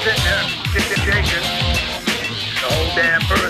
sitting there shaking, shaking. The whole damn earth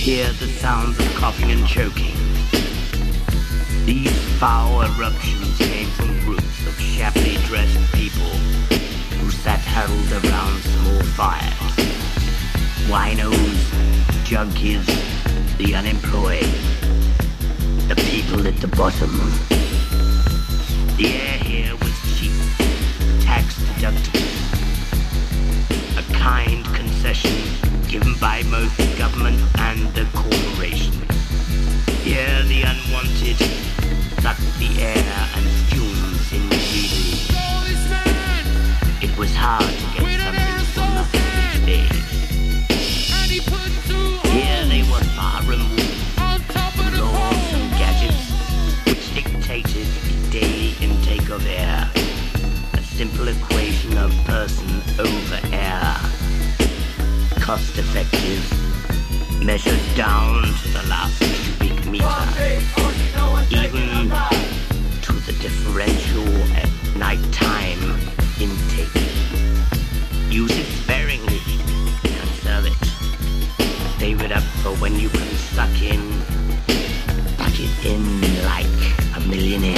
hear the sounds of coughing and choking. These foul eruptions came from groups of shabbily dressed people who sat huddled around small fires. Winos, junkies, the unemployed, the people at the bottom. The air here was cheap, tax deductible, a kind concession given by both the government and the corporations. Here the unwanted suck the air and fumes in the greedily. It was hard to get something for nothing today. cost effective, measured down to the last cubic meter, even to the differential at nighttime intake. Use it sparingly, conserve it. Save it up for when you can suck in, bucket in like a millionaire.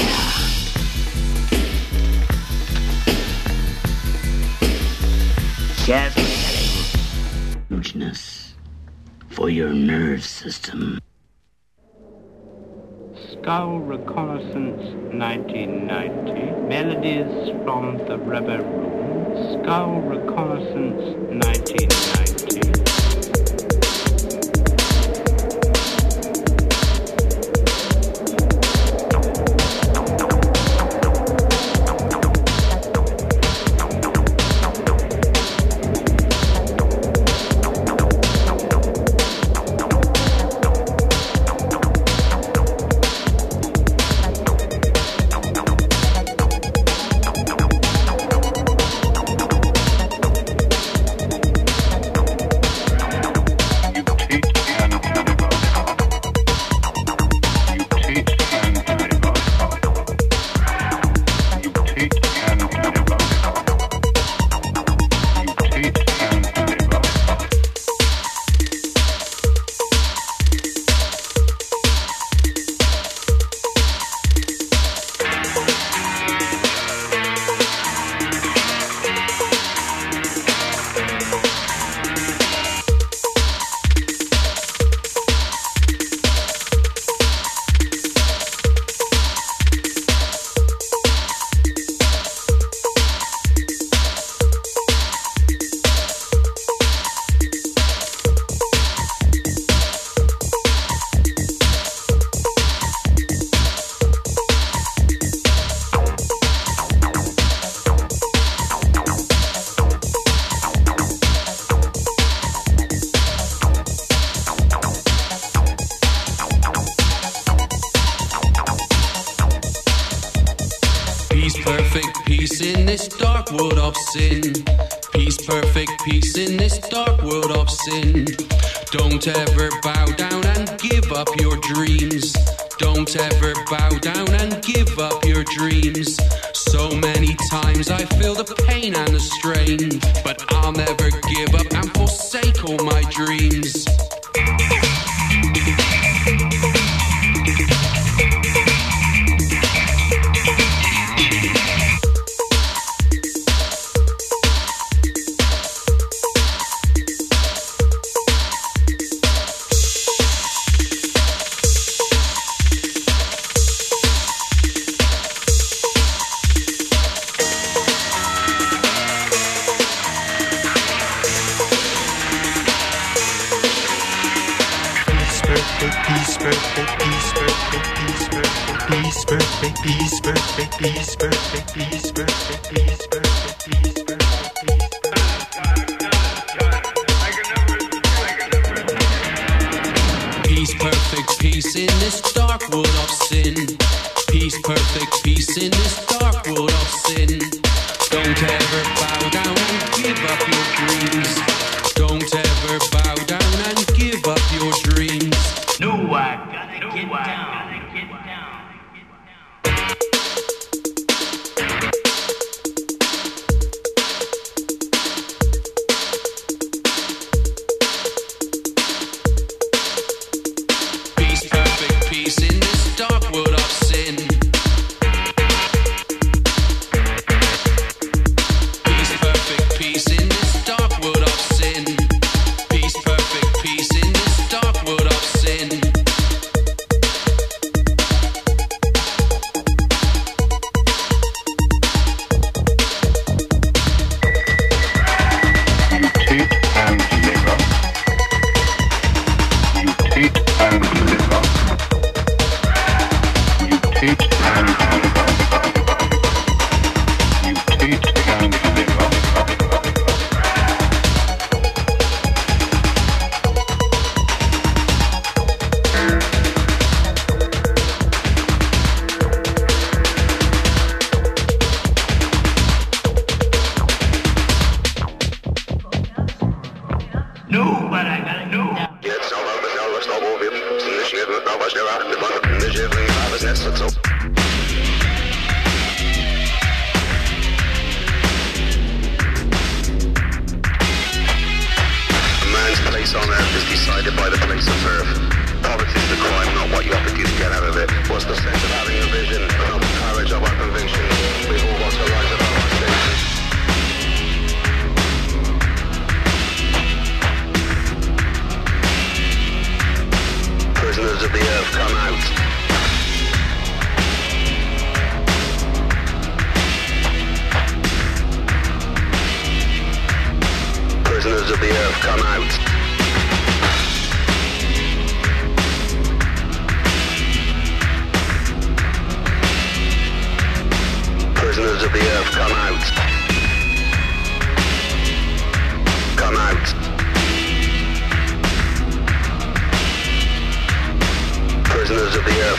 Yes for your nerve system. Skull Reconnaissance 1990, Melodies from the Rubber Room, Skull Reconnaissance 1990. Peace perfect peace in this dark world of sin. Peace, perfect peace in this dark world of sin. Don't ever bow down and give up your dreams. Don't ever bow down and give up your dreams. Down. beat.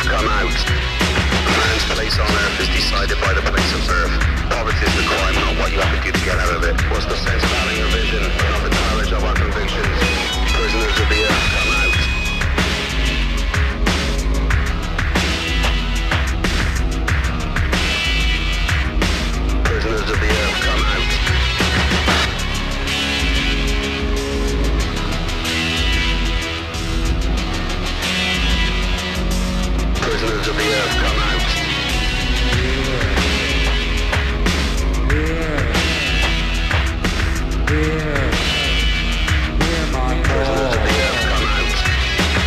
Come out. Man's place on earth is decided by the place of birth. Poverty is the crime, not what you have to do to get out of it. What's the sense of having a vision, not the courage of our convictions? Prisoners of the earth, come out. Prisoners of the earth, come out. of the earth come out. Prisoners of the earth come out.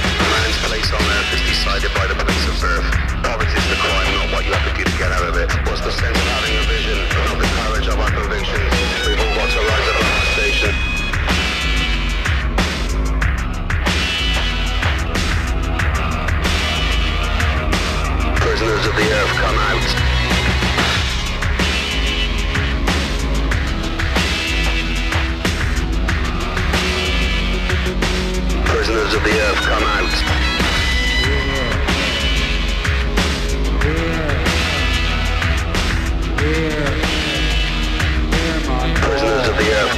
A man's place on earth is decided by the place of birth. Poverty is the crime, not what you have to do to get out of it. What's the sense of having a vision? the earth come out. prisoners of the earth come out. Prisoners of the earth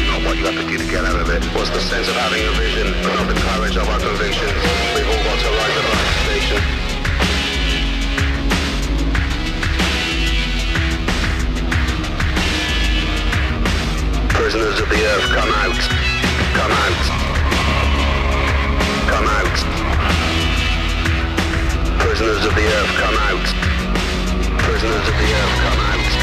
but not what you have to do to get out of it. What's the sense of having a vision? Another courage of our convictions. We've all got to rise above the station. Prisoners of the earth, come out. Come out. Come out. Prisoners of the earth, come out. Prisoners of the earth, come out.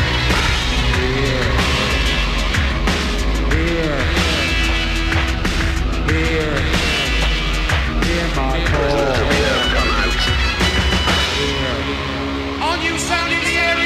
On you sound in the area.